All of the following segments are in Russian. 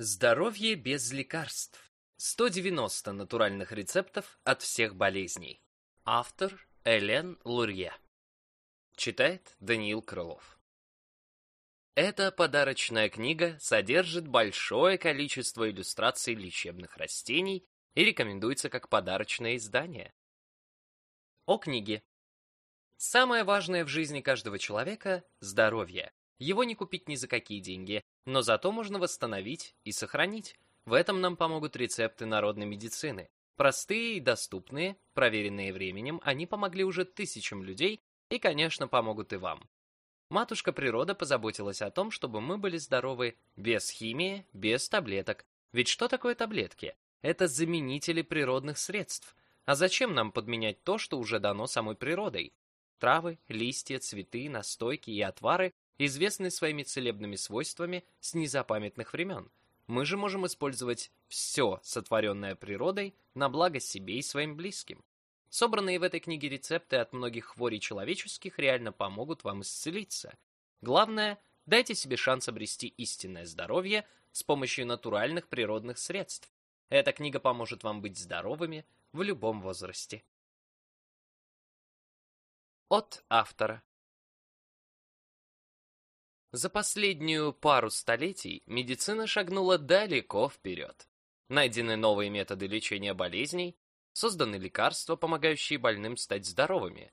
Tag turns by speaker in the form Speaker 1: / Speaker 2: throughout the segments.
Speaker 1: Здоровье без лекарств. 190 натуральных рецептов от всех болезней. Автор Элен Лурье. Читает Даниил Крылов. Эта подарочная книга содержит большое количество иллюстраций лечебных растений и рекомендуется как подарочное издание. О книге. Самое важное в жизни каждого человека – здоровье. Его не купить ни за какие деньги, но зато можно восстановить и сохранить. В этом нам помогут рецепты народной медицины. Простые и доступные, проверенные временем, они помогли уже тысячам людей и, конечно, помогут и вам. Матушка природа позаботилась о том, чтобы мы были здоровы без химии, без таблеток. Ведь что такое таблетки? Это заменители природных средств. А зачем нам подменять то, что уже дано самой природой? Травы, листья, цветы, настойки и отвары известный своими целебными свойствами с незапамятных времен. Мы же можем использовать все, сотворенное природой, на благо себе и своим близким. Собранные в этой книге рецепты от многих хворей человеческих реально помогут вам исцелиться. Главное, дайте себе шанс обрести истинное здоровье с помощью натуральных природных средств. Эта книга поможет вам быть здоровыми в любом возрасте. От автора. За последнюю пару столетий медицина шагнула далеко вперед. Найдены новые методы лечения болезней, созданы лекарства, помогающие больным стать здоровыми.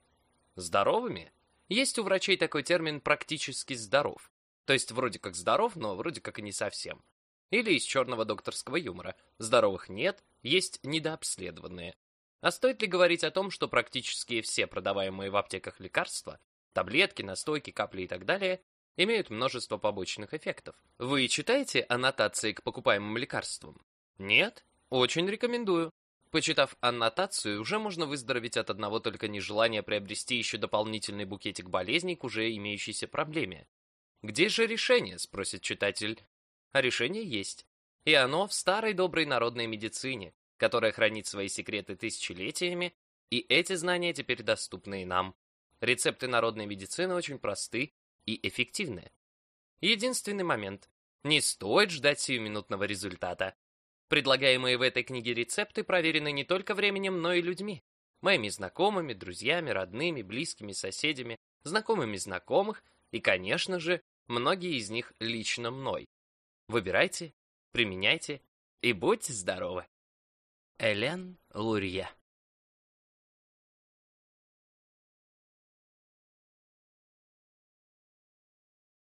Speaker 1: Здоровыми? Есть у врачей такой термин «практически здоров». То есть вроде как здоров, но вроде как и не совсем. Или из черного докторского юмора. Здоровых нет, есть недообследованные. А стоит ли говорить о том, что практически все продаваемые в аптеках лекарства, таблетки, настойки, капли и так далее, имеют множество побочных эффектов. Вы читаете аннотации к покупаемым лекарствам? Нет? Очень рекомендую. Почитав аннотацию, уже можно выздороветь от одного только нежелания приобрести еще дополнительный букетик болезней к уже имеющейся проблеме. Где же решение, спросит читатель. А решение есть. И оно в старой доброй народной медицине, которая хранит свои секреты тысячелетиями, и эти знания теперь доступны и нам. Рецепты народной медицины очень просты и эффективное. Единственный момент. Не стоит ждать сиюминутного результата. Предлагаемые в этой книге рецепты проверены не только временем, но и людьми. Моими знакомыми, друзьями, родными, близкими, соседями, знакомыми знакомых и, конечно же, многие из них лично мной. Выбирайте, применяйте и будьте здоровы. Элен Лурье